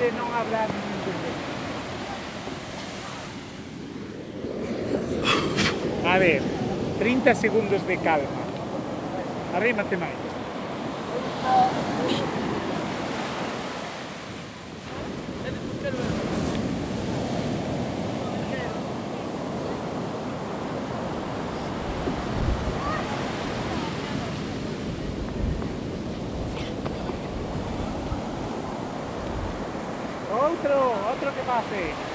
de no hablar ni A ver, 30 segundos de calma. Arrímate, Mike. Outro, outro que pase.